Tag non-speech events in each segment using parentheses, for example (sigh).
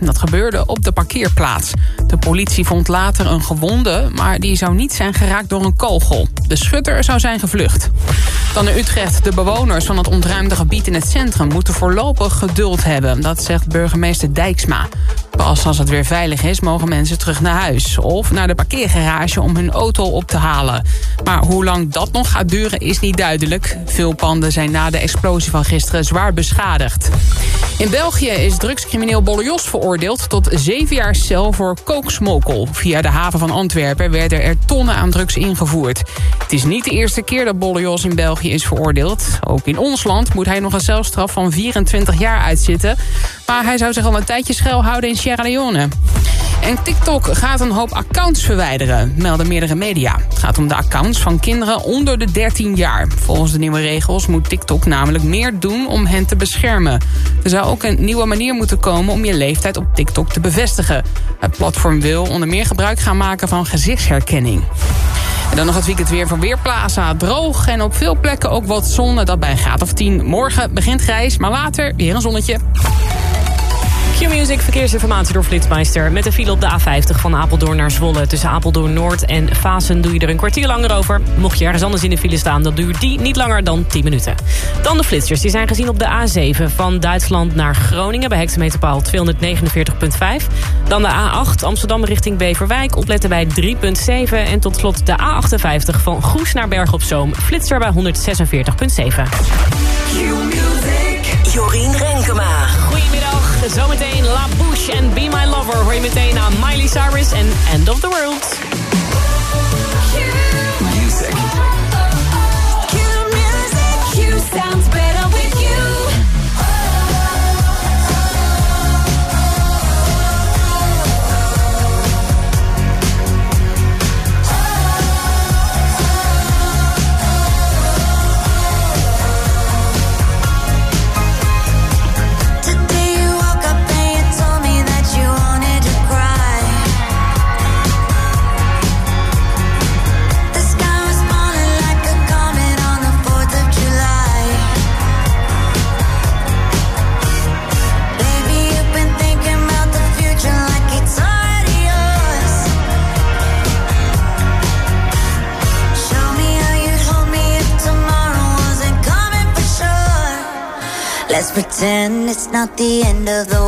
Dat gebeurde op de parkeerplaats. De politie vond later een gewonde, maar die zou niet zijn geraakt door een kogel. De schutter zou zijn gevlucht. Dan in Utrecht. De bewoners van het ontruimde gebied in het centrum... moeten voorlopig geduld hebben, dat zegt burgemeester Dijksma. Pas als het weer veilig is, mogen mensen terug naar huis. Of naar de parkeergarage om hun auto op te halen. Maar hoe lang dat nog gaat duren is niet duidelijk. Veel panden zijn na de explosie van gisteren zwaar beschadigd. In België is drugscrimineel Bollejos veroordeeld tot zeven jaar cel voor kooksmokkel. Via de haven van Antwerpen werden er tonnen aan drugs ingevoerd. Het is niet de eerste keer dat Bollejos in België is veroordeeld. Ook in ons land moet hij nog een celstraf van 24 jaar uitzitten. Maar hij zou zich al een tijdje schuilhouden in Sierra Leone. En TikTok gaat een hoop accounts verwijderen, melden meerdere media. Het gaat om de accounts van kinderen onder de 13 jaar. Volgens de nieuwe regels moet TikTok namelijk meer doen om hen te beschermen. Er zou ook een nieuwe manier moeten komen om je leeftijd op TikTok te bevestigen. Het platform wil onder meer gebruik gaan maken van gezichtsherkenning. En dan nog het weekend weer van Weerplaza. Droog en op veel plekken ook wat zon. Dat bij een graad of 10. Morgen begint grijs, maar later weer een zonnetje. Q-Music verkeersinformatie door Flitsmeister. Met een file op de A50 van Apeldoorn naar Zwolle. Tussen Apeldoorn Noord en Fasen doe je er een kwartier langer over. Mocht je ergens anders in de file staan, dan duurt die niet langer dan 10 minuten. Dan de flitsers. Die zijn gezien op de A7 van Duitsland naar Groningen... bij hectometerpaal 249.5. Dan de A8 Amsterdam richting Beverwijk. Opletten bij 3.7. En tot slot de A58 van Goes naar Berg op Zoom. Flitser bij 146.7. Jorien Renkema. Zometeen La Bouche en Be My Lover... hoor je meteen aan Miley Cyrus en End of the World. Not the end of the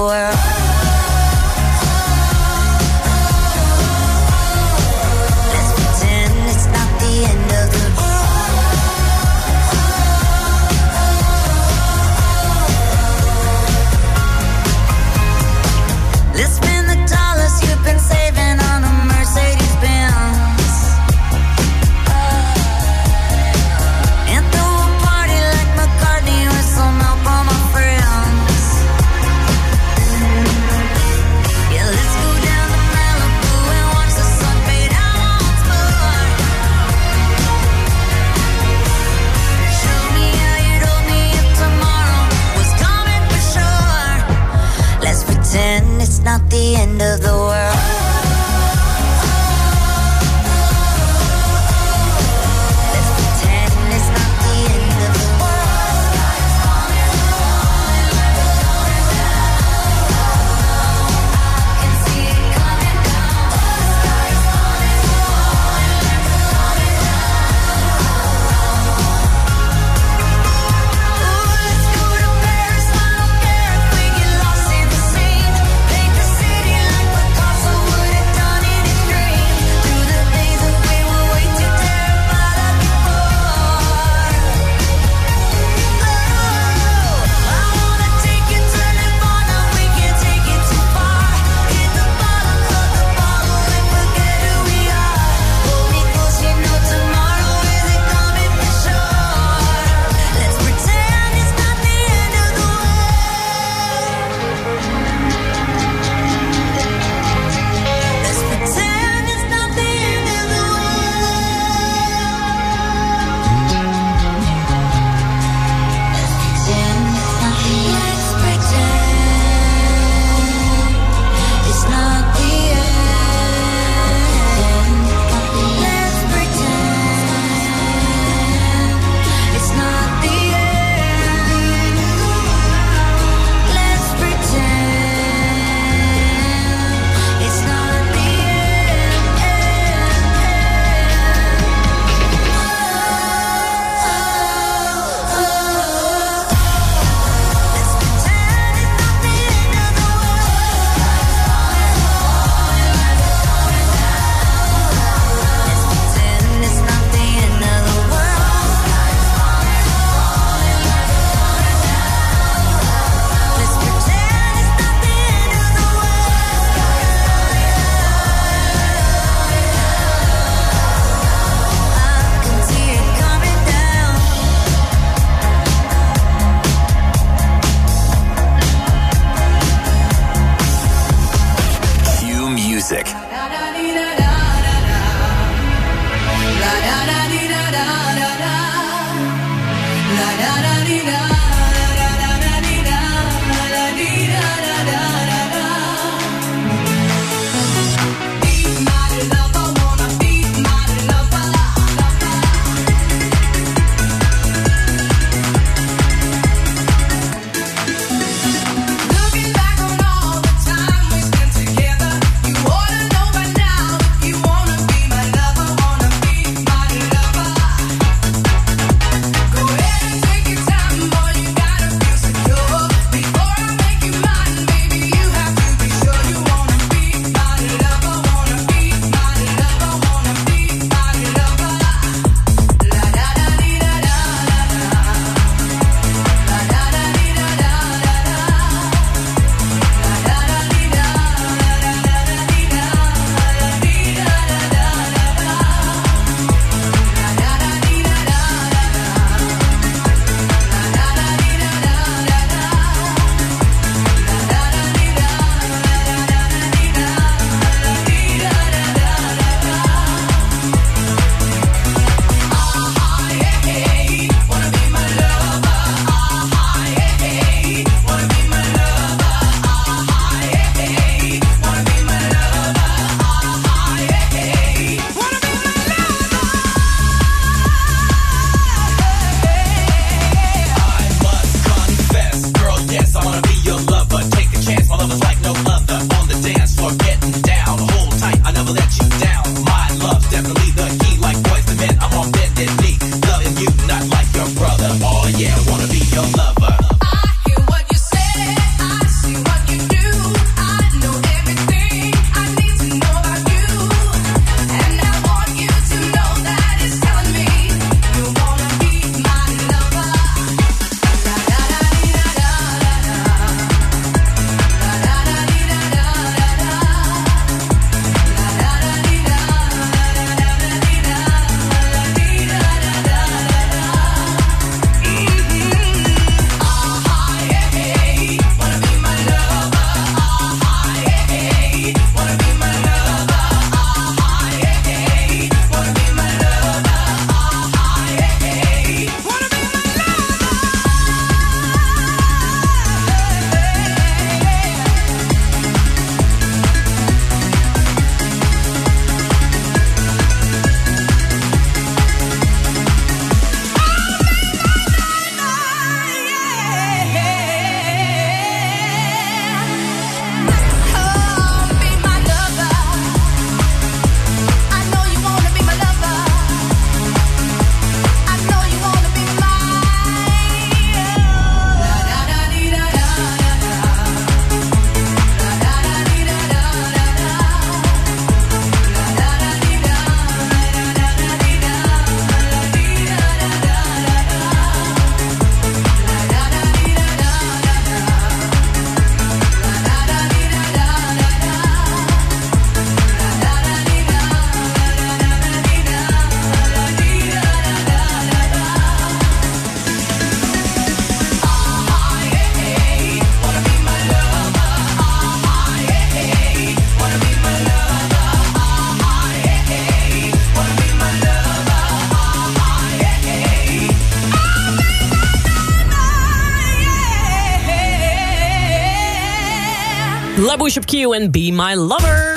La Bouche op Q en Be My Lover.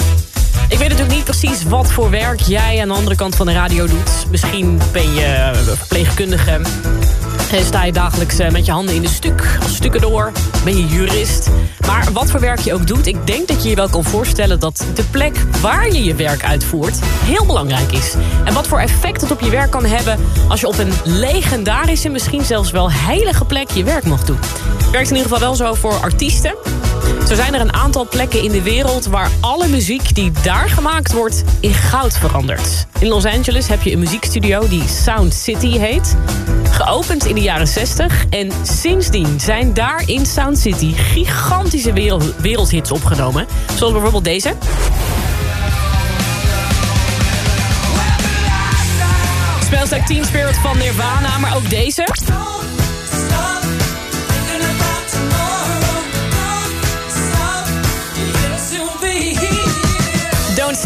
Ik weet natuurlijk niet precies wat voor werk jij aan de andere kant van de radio doet. Misschien ben je verpleegkundige. En sta je dagelijks eh, met je handen in de stuk, als stukken door. Ben je jurist. Maar wat voor werk je ook doet, ik denk dat je je wel kan voorstellen... dat de plek waar je je werk uitvoert heel belangrijk is. En wat voor effect het op je werk kan hebben... als je op een legendarische, misschien zelfs wel heilige plek je werk mag doen. Werkt in ieder geval wel zo voor artiesten. Zo zijn er een aantal plekken in de wereld waar alle muziek die daar gemaakt wordt in goud verandert. In Los Angeles heb je een muziekstudio die Sound City heet. Geopend in de jaren 60 en sindsdien zijn daar in Sound City gigantische wereld, wereldhits opgenomen. Zoals bijvoorbeeld deze. Like Teen Spirit van Nirvana, maar ook deze.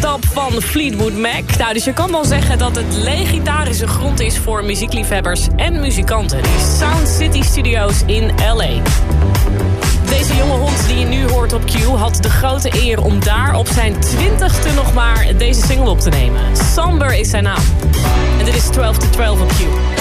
Stop van Fleetwood Mac. Nou, dus je kan wel zeggen dat het legendarische grond is voor muziekliefhebbers en muzikanten. Die Sound City Studios in L.A. Deze jonge hond die je nu hoort op Q had de grote eer om daar op zijn twintigste nog maar deze single op te nemen. Samber is zijn naam. En dit is 12 to 12 op Q.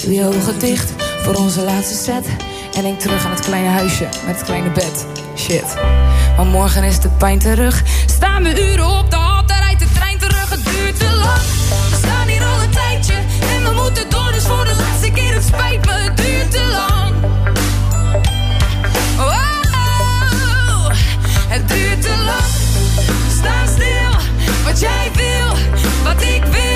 Je ogen dicht voor onze laatste set. En denk terug aan het kleine huisje met het kleine bed. Shit. Maar morgen is de pijn terug. Staan we uren op de hal, daar rijdt de trein terug. Het duurt te lang. We staan hier al een tijdje. En we moeten door, dus voor de laatste keer. Het spijt me, het duurt te lang. Oh, het duurt te lang. Sta stil, wat jij wil, wat ik wil.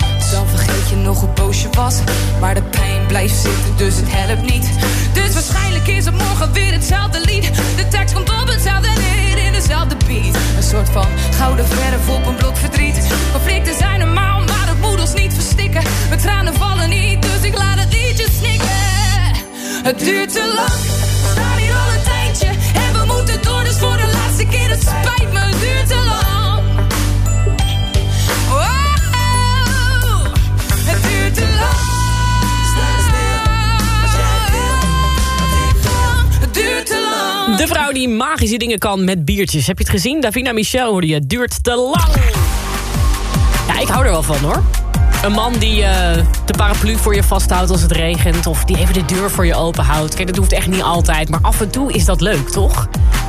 Dan vergeet je nog hoe boos je was. Maar de pijn blijft zitten, dus het helpt niet. Dus waarschijnlijk is het morgen weer hetzelfde lied. De tekst komt op hetzelfde neer in dezelfde beat. Een soort van gouden verf op een die magische dingen kan met biertjes. Heb je het gezien? Davina Michel hoorde je. Duurt te lang. Ja, ik hou er wel van hoor. Een man die eh, de paraplu voor je vasthoudt als het regent... of die even de deur voor je open houdt. Kijk, dat hoeft echt niet altijd, maar af en toe is dat leuk, toch?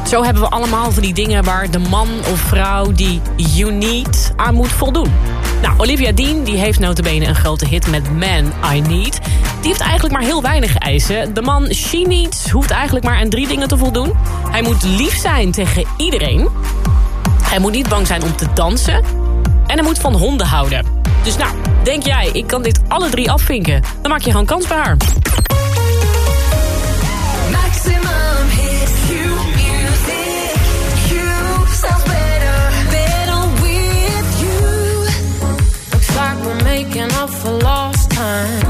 Zo hebben we allemaal van die dingen waar de man of vrouw die you need aan moet voldoen. Nou, Olivia Dean die heeft notabene een grote hit met Man I Need. Die heeft eigenlijk maar heel weinig eisen. De man She Needs hoeft eigenlijk maar aan drie dingen te voldoen. Hij moet lief zijn tegen iedereen. Hij moet niet bang zijn om te dansen. En hij moet van honden houden. Dus nou, denk jij, ik kan dit alle drie afvinken. Dan maak je gewoon kans bij haar. Maximum hits, you music, better, better with you. Making up for lost time.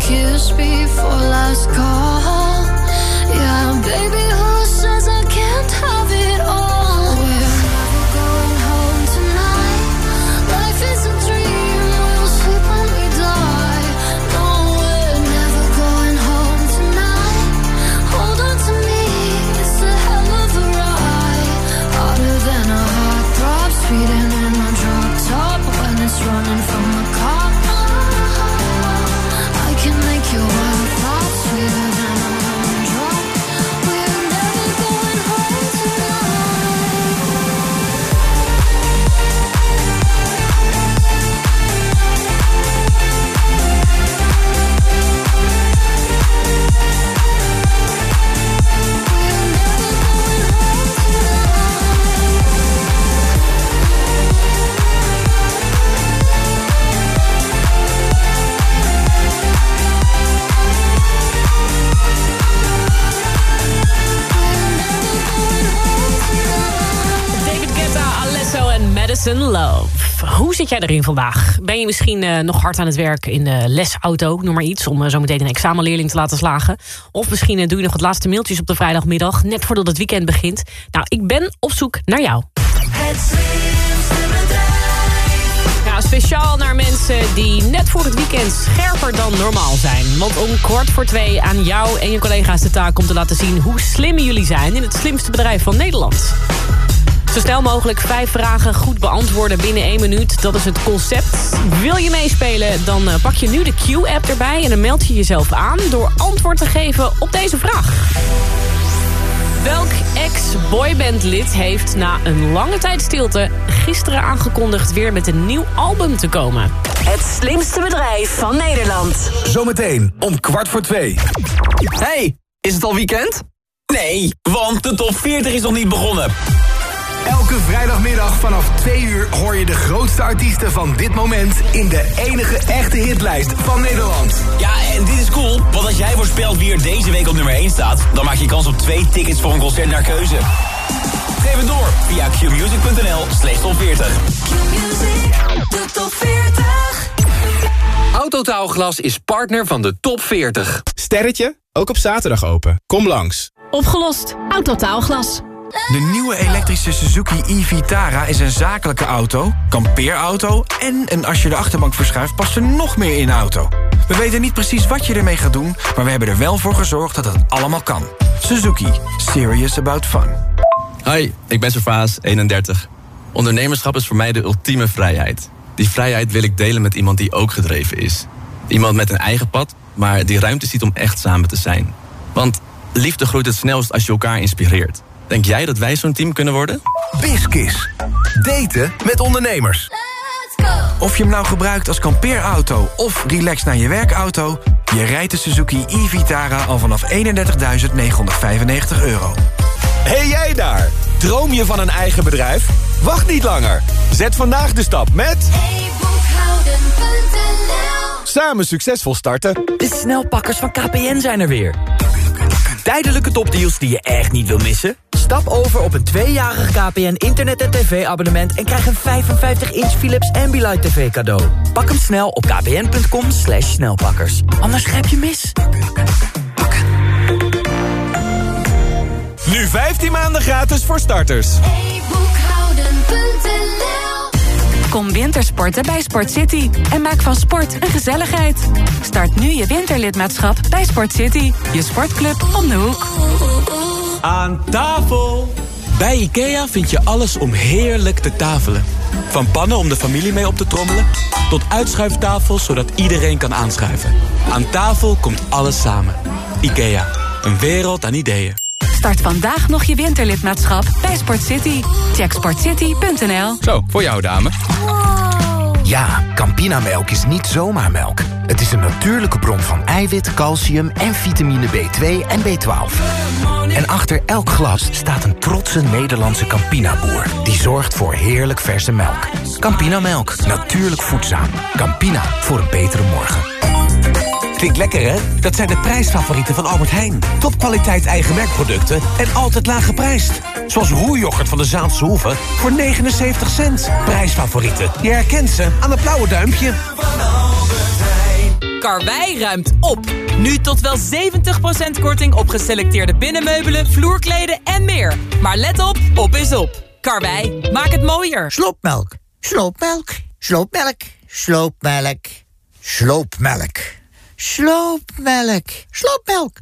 Kiss before last call. Yeah, baby, who says I can't have it all? Love. Hoe zit jij erin vandaag? Ben je misschien eh, nog hard aan het werk in de lesauto, noem maar iets... om uh, zo meteen een examenleerling te laten slagen? Of misschien eh, doe je nog het laatste mailtjes op de vrijdagmiddag... net voordat het weekend begint? Nou, ik ben op zoek naar jou. Ja, speciaal naar mensen die net voor het weekend scherper dan normaal zijn. Want om kwart voor twee aan jou en je collega's de taak om te laten zien... hoe slim jullie zijn in het slimste bedrijf van Nederland. Zo snel mogelijk vijf vragen goed beantwoorden binnen één minuut. Dat is het concept. Wil je meespelen, dan eh, pak je nu de Q-app erbij... en dan meld je jezelf aan door antwoord te geven op deze vraag. Welk ex-boybandlid heeft na een lange tijd stilte... gisteren aangekondigd weer met een nieuw album te komen? Het slimste bedrijf van Nederland. Zometeen om kwart voor twee. Hey, is het al weekend? Nee, want de top 40 is nog niet begonnen. Elke vrijdagmiddag vanaf 2 uur hoor je de grootste artiesten van dit moment... in de enige echte hitlijst van Nederland. Ja, en dit is cool, want als jij voorspelt wie er deze week op nummer 1 staat... dan maak je kans op twee tickets voor een concert naar keuze. Geef het door via qmusic.nl slash top 40. De top 40. Autotaalglas is partner van de top 40. Sterretje, ook op zaterdag open. Kom langs. Opgelost. Autotaalglas. De nieuwe elektrische Suzuki e-Vitara is een zakelijke auto, kampeerauto... en een als je de achterbank verschuift past er nog meer in auto. We weten niet precies wat je ermee gaat doen... maar we hebben er wel voor gezorgd dat het allemaal kan. Suzuki. Serious about fun. Hoi, ik ben Servaas, 31. Ondernemerschap is voor mij de ultieme vrijheid. Die vrijheid wil ik delen met iemand die ook gedreven is. Iemand met een eigen pad, maar die ruimte ziet om echt samen te zijn. Want liefde groeit het snelst als je elkaar inspireert. Denk jij dat wij zo'n team kunnen worden? Biskis. Daten met ondernemers. Of je hem nou gebruikt als kampeerauto of relax naar je werkauto... je rijdt de Suzuki e-Vitara al vanaf 31.995 euro. Hey jij daar! Droom je van een eigen bedrijf? Wacht niet langer. Zet vandaag de stap met... Samen succesvol starten. De snelpakkers van KPN zijn er weer. Tijdelijke topdeals die je echt niet wil missen? Stap over op een tweejarig KPN internet- en tv-abonnement... en krijg een 55-inch Philips Ambilight TV cadeau. Pak hem snel op kpn.com slash snelpakkers. Anders grijp je mis. Nu 15 maanden gratis voor starters. Kom wintersporten bij Sport City en maak van sport een gezelligheid. Start nu je winterlidmaatschap bij Sport City, je sportclub om de hoek. Aan tafel! Bij IKEA vind je alles om heerlijk te tafelen. Van pannen om de familie mee op te trommelen... tot uitschuiftafels zodat iedereen kan aanschuiven. Aan tafel komt alles samen. IKEA, een wereld aan ideeën. Start vandaag nog je winterlidmaatschap bij Sport City. Check sportcity.nl Zo, voor jou dame. Ja, Campinamelk is niet zomaar melk. Het is een natuurlijke bron van eiwit, calcium en vitamine B2 en B12. En achter elk glas staat een trotse Nederlandse Campina-boer... die zorgt voor heerlijk verse melk. Campinamelk, natuurlijk voedzaam. Campina, voor een betere morgen. Klinkt lekker, hè? Dat zijn de prijsfavorieten van Albert Heijn. Topkwaliteit eigen merkproducten en altijd laag geprijsd. Zoals roerjoghurt van de Zaanse Hoeve voor 79 cent. Prijsfavorieten. Je herkent ze aan het blauwe duimpje. Karwei ruimt op. Nu tot wel 70% korting op geselecteerde binnenmeubelen, vloerkleden en meer. Maar let op, op is op. Karwei, maak het mooier. Sloopmelk, sloopmelk, sloopmelk, sloopmelk, sloopmelk, sloopmelk, sloopmelk.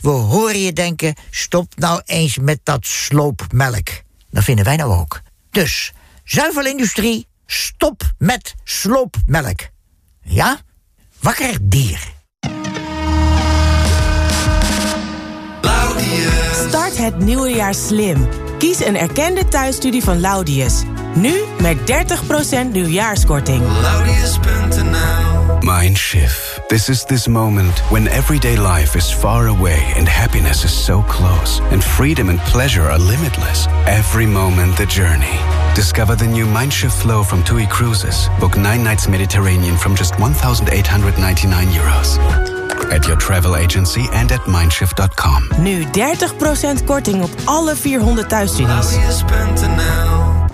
We horen je denken, stop nou eens met dat sloopmelk. Dat vinden wij nou ook. Dus, zuivelindustrie, stop met sloopmelk. Ja? Wakker dier. Start het nieuwe jaar slim. Kies een erkende thuisstudie van Laudius. Nu met 30% nieuwjaarskorting. Mindshift. This is this moment when everyday life is far away and happiness is so close, and freedom and pleasure are limitless. Every moment the journey. Discover the new Mindshift flow from TUI Cruises. Book nine nights Mediterranean from just 1,899 euros. At your travel agency and at mindshift.com. Nu 30% korting op alle 400 thuisstudies.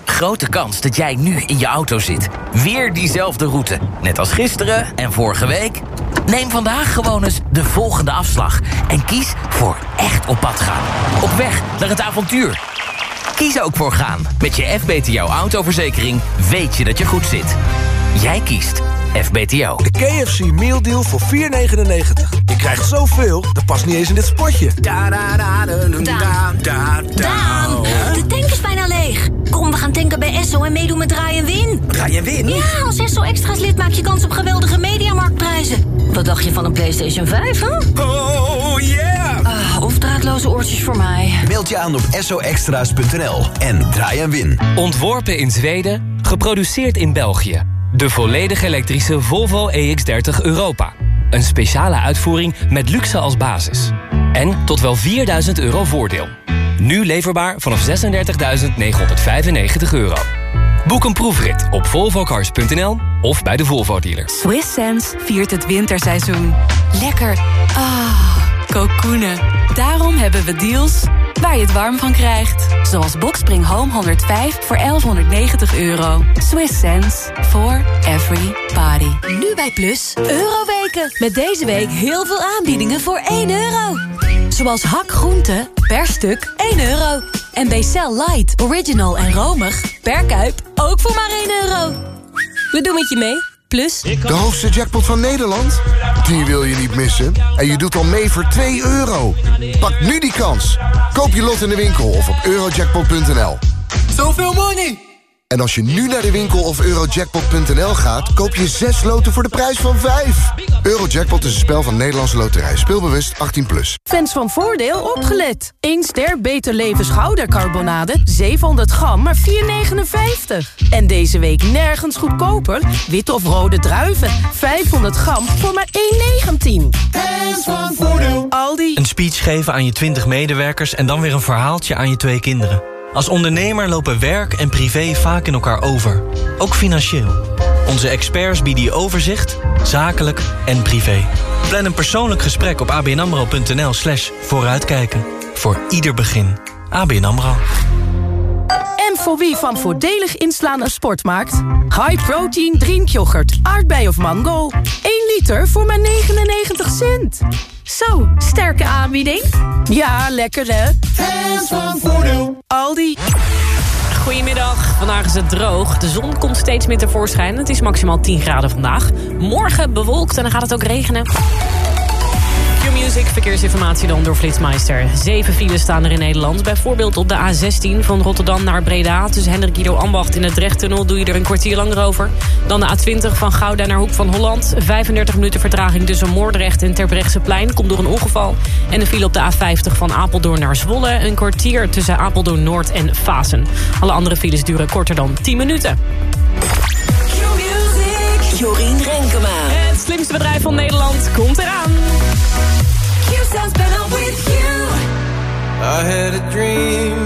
Grote kans dat jij nu in je auto zit. Weer diezelfde route. Net als gisteren en vorige week. Neem vandaag gewoon eens de volgende afslag. En kies voor echt op pad gaan. Op weg naar het avontuur. Kies ook voor gaan. Met je FBTO autoverzekering weet je dat je goed zit. Jij kiest FBTO. De KFC Meal Deal voor 4,99. Je krijgt zoveel, dat past niet eens in dit spotje. Daan, de tank is bijna leeg. Kom, we gaan tanken bij Esso en meedoen met Draai en Win. Draai en Win? Ja, als Esso Extra's lid maak je kans op geweldige mediamarktprijzen. Wat dacht je van een PlayStation 5, hè? Oh, yeah! Ah, of draadloze oortjes voor mij. Meld je aan op soextra's.nl en draai en win. Ontworpen in Zweden, geproduceerd in België. De volledig elektrische Volvo EX30 Europa. Een speciale uitvoering met luxe als basis. En tot wel 4000 euro voordeel. Nu leverbaar vanaf 36.995 euro. Boek een proefrit op volvocars.nl of bij de Volvo dealer. Swiss Sense viert het winterseizoen. Lekker. Ah, kokoenen. Daarom hebben we deals waar je het warm van krijgt. Zoals Boxspring Home 105 voor 1190 euro. Swiss sense for every body. Nu bij Plus, Euroweken. Met deze week heel veel aanbiedingen voor 1 euro. Zoals hak groente, per stuk 1 euro. En Bcel Light, Original en Romig, per kuip ook voor maar 1 euro. We doen het je mee. Plus... De hoogste jackpot van Nederland? Die wil je niet missen. En je doet al mee voor 2 euro. Pak nu die kans. Koop je lot in de winkel of op eurojackpot.nl. Zoveel money! En als je nu naar de winkel of eurojackpot.nl gaat... koop je 6 loten voor de prijs van 5. Eurojackpot is een spel van Nederlandse Loterij. Speelbewust 18+. Plus. Fans van Voordeel opgelet. 1 ster Beter Leven schoudercarbonade. 700 gram, maar 4,59. En deze week nergens goedkoper. Witte of rode druiven. 500 gram voor maar 1,19. Fans van Voordeel. Aldi. Een speech geven aan je 20 medewerkers... en dan weer een verhaaltje aan je twee kinderen. Als ondernemer lopen werk en privé vaak in elkaar over. Ook financieel. Onze experts bieden je overzicht, zakelijk en privé. Plan een persoonlijk gesprek op abnamro.nl slash vooruitkijken. Voor ieder begin. ABN AMRO. En voor wie van voordelig inslaan een sport maakt? High protein drinkyoghurt, aardbei of mango. 1 liter voor maar 99 cent. Zo, sterke aanbieding. Ja, lekker hè? Fans van Voordeel. Aldi. Goedemiddag, vandaag is het droog. De zon komt steeds meer tevoorschijn. Het is maximaal 10 graden vandaag. Morgen bewolkt en dan gaat het ook regenen. Q-Music, verkeersinformatie dan door Flitsmeister. Zeven files staan er in Nederland. Bijvoorbeeld op de A16 van Rotterdam naar Breda. Tussen Hendrik Guido Ambacht in het Drechttunnel doe je er een kwartier langer over. Dan de A20 van Gouda naar Hoek van Holland. 35 minuten vertraging tussen Moordrecht en Terbrechtseplein. Komt door een ongeval. En de file op de A50 van Apeldoorn naar Zwolle. Een kwartier tussen Apeldoorn Noord en Fasen. Alle andere files duren korter dan 10 minuten. Q-Music. Jorien Renkema. Het slimste bedrijf van Nederland komt eraan. Sounds better with you. I had a dream.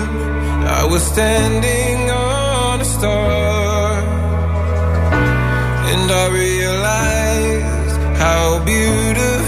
I was standing on a star. And I realized how beautiful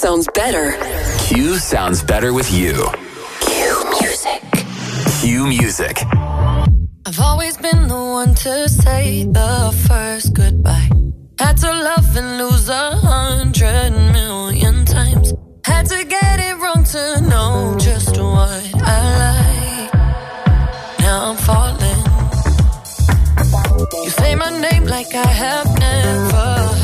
sounds better. Q sounds better with you. Q music. Q music. I've always been the one to say the first goodbye. Had to love and lose a hundred million times. Had to get it wrong to know just what I like. Now I'm falling. You say my name like I have never.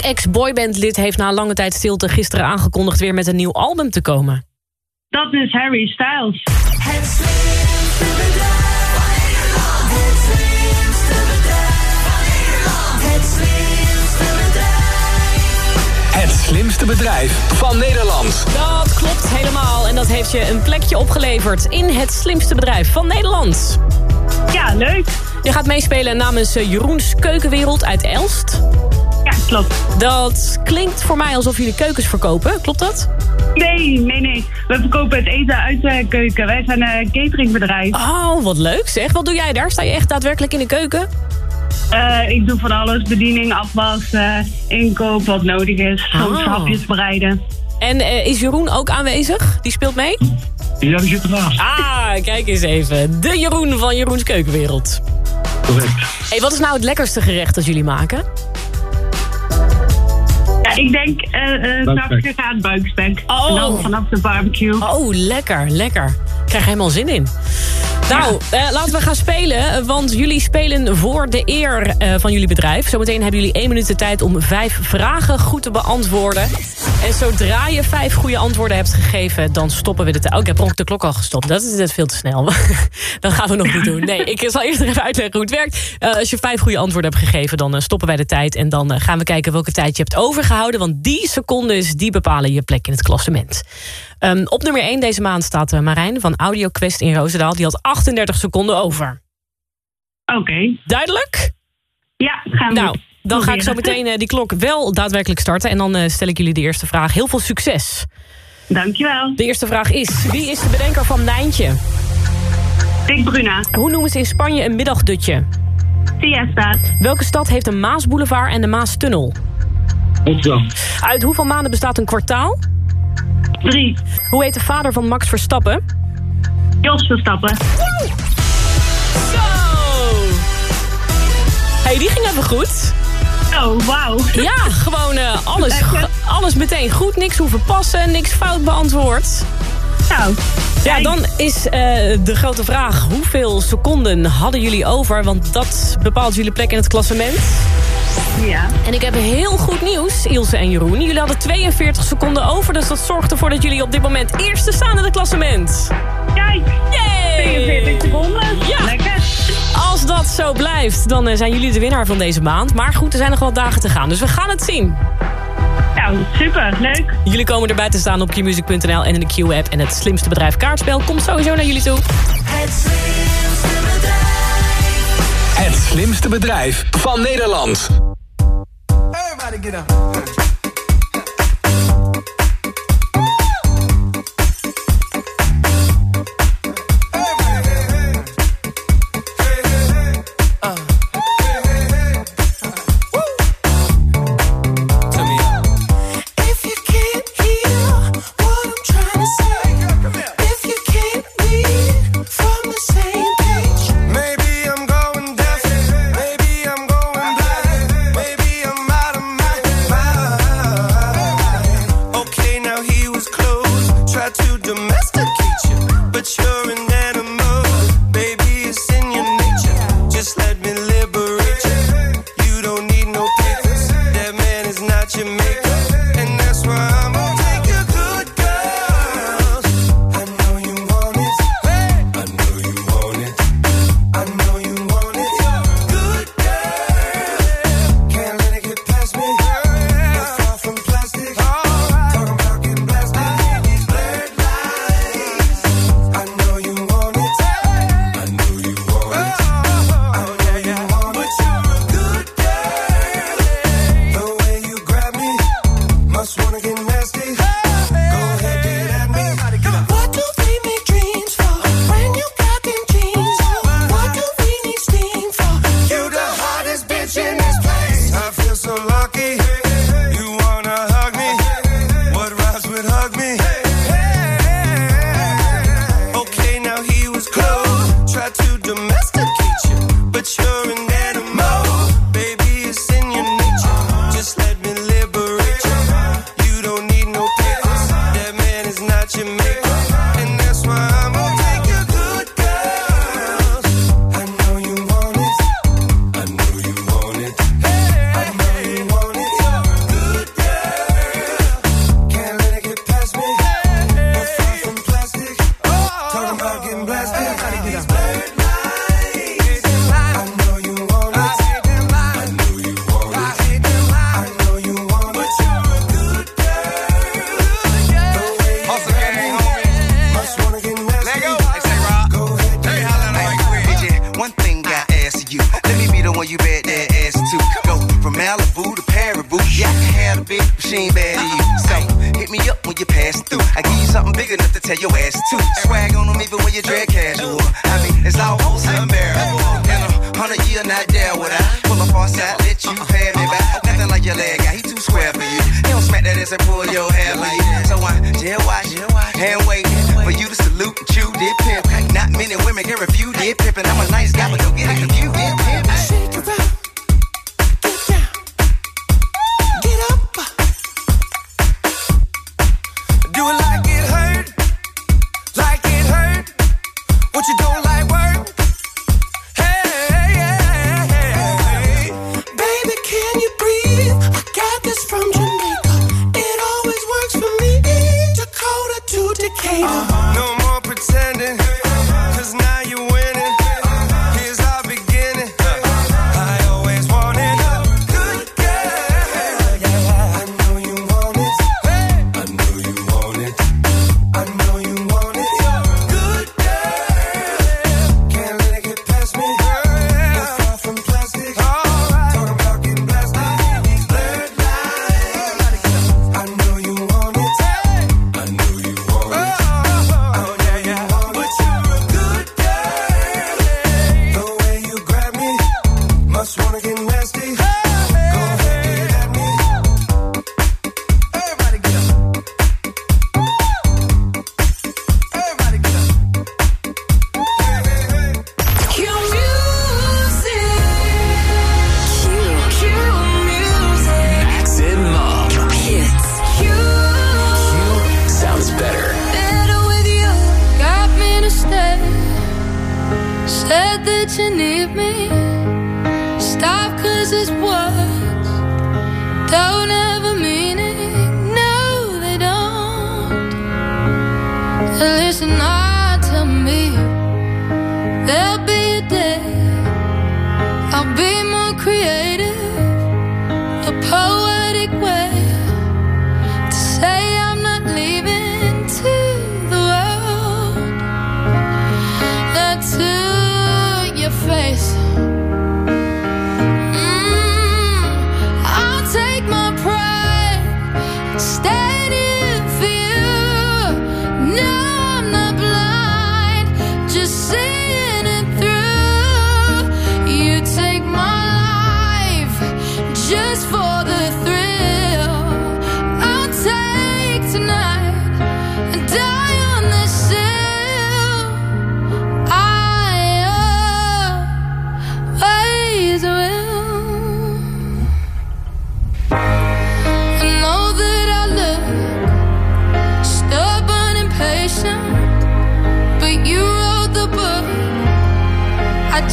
Welk ex-boybandlid heeft na lange tijd stilte gisteren aangekondigd weer met een nieuw album te komen? Dat is Harry Styles. Het slimste bedrijf van Nederland. Dat klopt helemaal. En dat heeft je een plekje opgeleverd in het slimste bedrijf van Nederland. Ja, leuk. Je gaat meespelen namens eh, Jeroens Keukenwereld uit Elst. Klopt. Dat klinkt voor mij alsof jullie keukens verkopen. Klopt dat? Nee, nee, nee. We verkopen het eten uit de keuken. Wij zijn een cateringbedrijf. Oh, wat leuk zeg. Wat doe jij daar? Sta je echt daadwerkelijk in de keuken? Eh, ik doe van alles. Bediening, afwas, eh, inkoop, wat nodig is. Soms Ah. hapjes bereiden. En eh, is Jeroen ook aanwezig? Die speelt mee? Ja, die zit ernaast. Ah, kijk eens even. De Jeroen van Jeroens Keukenwereld. Correct. hey, wat is nou het lekkerste gerecht dat jullie maken? Ja, ik denk eh uh, Buikspek. gegaan buikspek. Oh. En dan vanaf de barbecue. Oh, lekker, lekker. Ik krijg helemaal zin in. Nou, eh, laten we gaan spelen, want jullie spelen voor de eer eh, van jullie bedrijf. Zometeen hebben jullie één minuut de tijd om vijf vragen goed te beantwoorden. En zodra je vijf goede antwoorden hebt gegeven, dan stoppen we de tijd. Oh, ik heb de klok al gestopt. Dat is net veel te snel. (laughs) dat gaan we nog niet doen. Nee, ik zal eerst even uitleggen hoe het werkt. Eh, als je vijf goede antwoorden hebt gegeven, dan stoppen wij de tijd. En dan gaan we kijken welke tijd je hebt overgehouden. Want die secondes, die bepalen je plek in het klassement. Ehm, op nummer 1 deze maand staat eh, Marijn van AudioQuest in Roosendaal. Die had 38 seconden over. Oké. Duidelijk? Ja, gaan we Nou, dan ga ik zo meteen eh, die klok wel daadwerkelijk starten. En dan eh, stel ik jullie de eerste vraag. Heel veel succes. Dankjewel. De eerste vraag is, wie is de bedenker van Nijntje? Dick Bruna. Hoe noemen ze in Spanje een middagdutje? Siesta. Welke stad heeft een Maasboulevard en de Maastunnel? Rotterdam. Uit hoeveel maanden bestaat een kwartaal? Drie. Hoe heet de vader van Max Verstappen? Jos Verstappen. Zo! hey, die ging even goed. Oh, wauw. Ja, gewoon eh, alles, alles meteen goed. Niks hoeven passen, niks fout beantwoord. Nou, ja, dan is eh, de grote vraag: hoeveel seconden hadden jullie over? Want dat bepaalt jullie plek in het klassement. Ja. En ik heb heel goed nieuws, Ilse en Jeroen. Jullie hadden 42 seconden over, dus dat zorgt ervoor dat jullie op dit moment eerste staan in het klassement. Kijk! Yay! 42 seconden. Ja. Lekker. Als dat zo blijft, dan eh, zijn jullie de winnaar van deze maand. Maar goed, er zijn nog wel dagen te gaan, dus we gaan het zien. Nou, super, leuk. Jullie komen erbij te staan op qmusic.nl en in de Q-app. En het slimste bedrijf Kaartspel komt sowieso naar jullie toe. Het slimste bedrijf. Het slimste bedrijf van Nederland. Everybody get.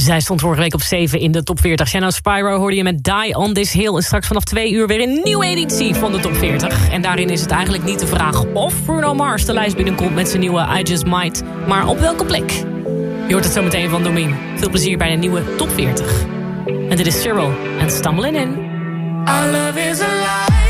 Zij stond vorige week op 7 in de top 40. Shannon Spyro hoorde je met Die on This Hill. En straks vanaf 2 uur weer een nieuwe editie van de top 40. En daarin is het eigenlijk niet de vraag of Bruno Mars de lijst binnenkomt met zijn nieuwe I Just Might. Maar op welke plek? Je hoort het zo meteen van Domien. Veel plezier bij de nieuwe top 40. En dit is Cyril en Stumbling In. Love is alive.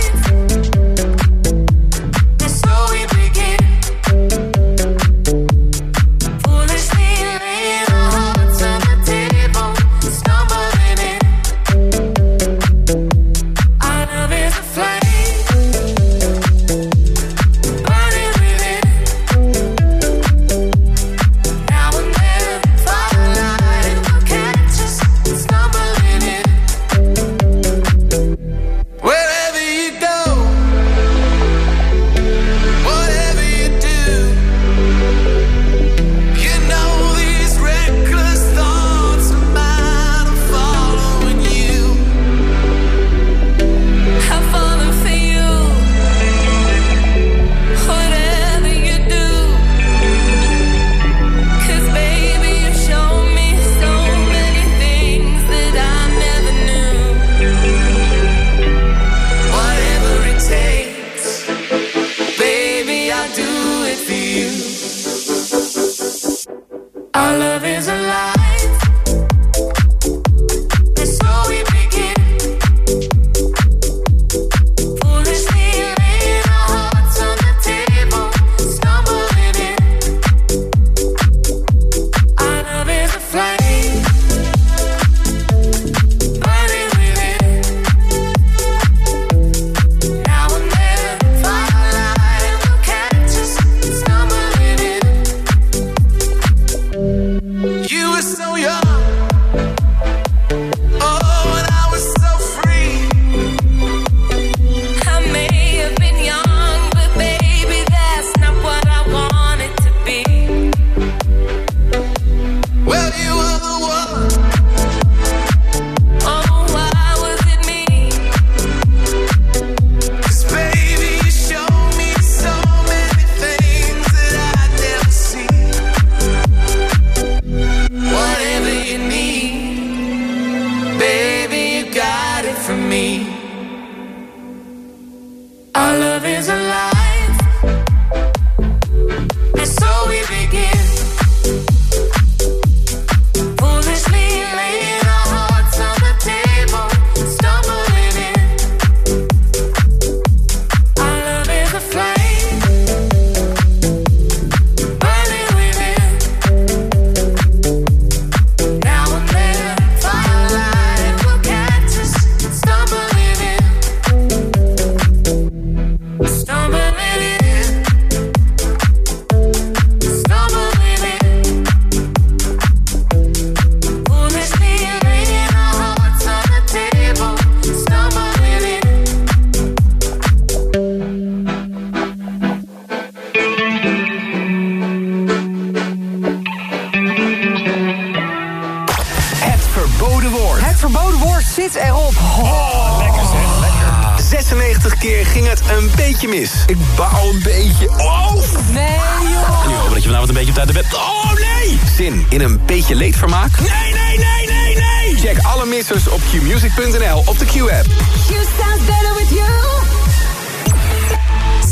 Keer ging het een beetje mis. Ik baal een beetje. Oh! Nee, joh. En nu hopen dat je vanavond een beetje op tijd bed... Oh, nee! Zin in een beetje leedvermaak? Nee, nee, nee, nee, nee! Check alle missers op qmusic.nl op de Q-app. You sounds better with you.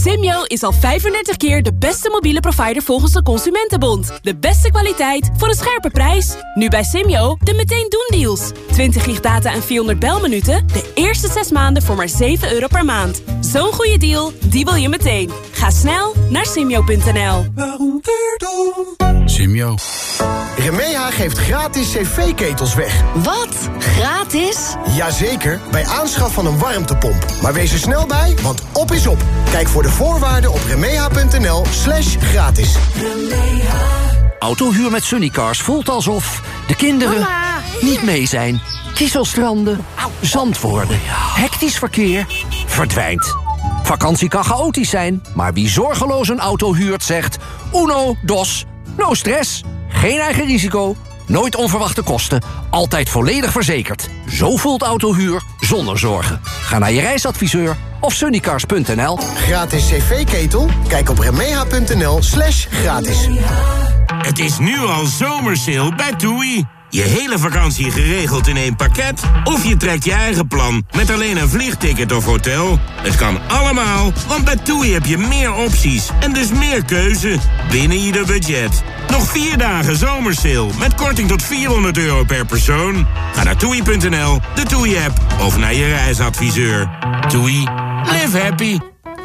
Simyo is al 35 keer de beste mobiele provider volgens de Consumentenbond. De beste kwaliteit voor een scherpe prijs. Nu bij Simyo de meteen doen deals. 20 gig data en 400 belminuten. De eerste 6 maanden voor maar 7 euro per maand. Zo'n goede deal, die wil je meteen. Ga snel naar simyo.nl. Simio. Remeha geeft gratis cv-ketels weg. Wat? Gratis? Jazeker, bij aanschaf van een warmtepomp. Maar wees er snel bij, want op is op. Kijk voor de voorwaarden op remeha.nl slash gratis. Autohuur met Sunnycars voelt alsof de kinderen niet mee zijn. Kieselstranden, zand worden, hectisch verkeer, verdwijnt. Vakantie kan chaotisch zijn, maar wie zorgeloos een auto huurt zegt... uno, dos, no stress, geen eigen risico, nooit onverwachte kosten... altijd volledig verzekerd. Zo voelt autohuur zonder zorgen. Ga naar je reisadviseur of sunnycars.nl. Gratis cv-ketel? Kijk op remeha.nl slash gratis. Het is nu al zomersale bij TUI. Je hele vakantie geregeld in één pakket? Of je trekt je eigen plan met alleen een vliegticket of hotel? Het kan allemaal, want bij TUI heb je meer opties en dus meer keuze binnen ieder budget. Nog vier dagen zomersale met korting tot 400 euro per persoon. Ga naar toei.nl, de TUI-app of naar je reisadviseur. TUI, live happy.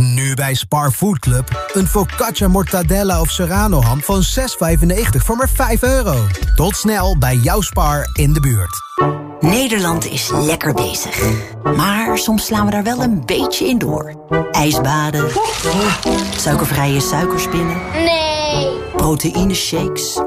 Nu bij Spar Food Club. Een focaccia mortadella of serrano ham van 6,95 voor maar 5 euro. Tot snel bij jouw Spar in de buurt. Nederland is lekker bezig. Maar soms slaan we daar wel een beetje in door. Ijsbaden. Suikervrije suikerspinnen. Nee. Proteïneshakes.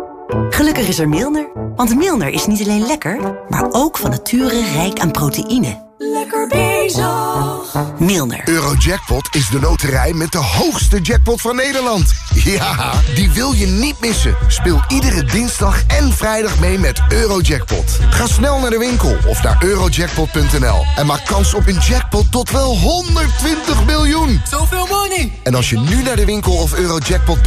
Gelukkig is er Milner. Want Milner is niet alleen lekker, maar ook van nature rijk aan proteïne. Lekker bezig. Milner. Eurojackpot is de loterij met de hoogste jackpot van Nederland. Ja, die wil je niet missen. Speel iedere dinsdag en vrijdag mee met Eurojackpot. Ga snel naar de winkel of naar eurojackpot.nl en maak kans op een jackpot tot wel 120 miljoen. Zoveel money. En als je nu naar de winkel of eurojackpot.nl